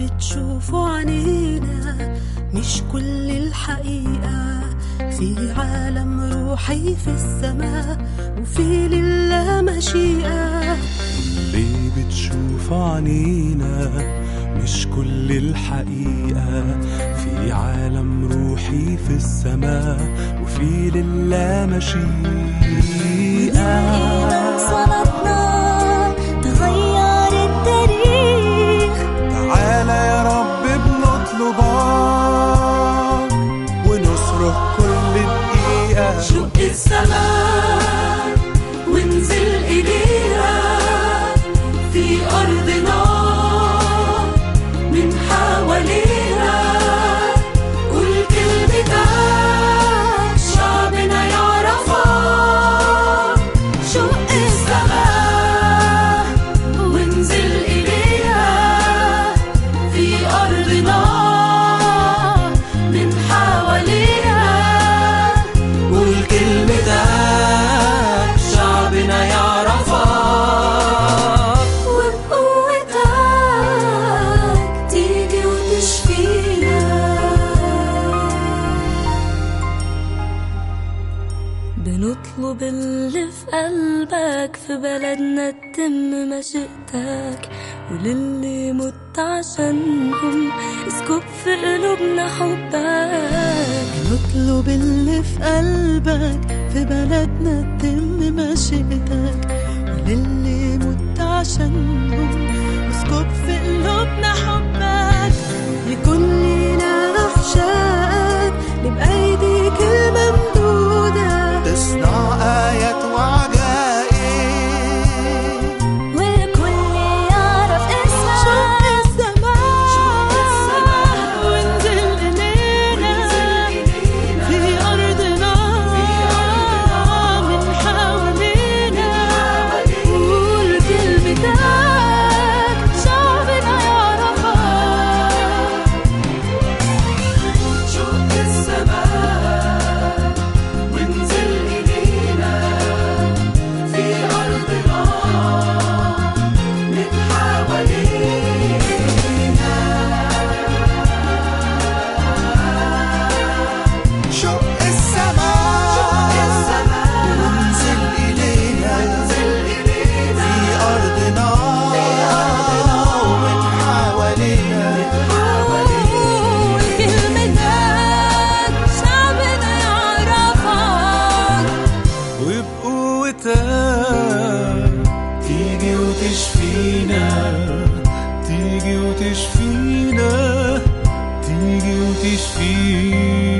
بتشوفه عنينا. مش كل الحقيقة. في عالم روحي في السماء وفي لله مشيئة. اللي بتشوف عنينا. مش كل الحقيقة. في عالم روحي في السماء وفي لله مشيئة. بنطلب اللي في قلبك في بلدنا تتم مشيئتك وللي مت عشانهم اسكب في قلوبنا حبك. نطلب اللي في قلبك في بلدنا تتم مشيئتك وللي مت عشانهم اسكب في قلوبنا حبك. giotis fina, ti giotis fina, ti giotis fina.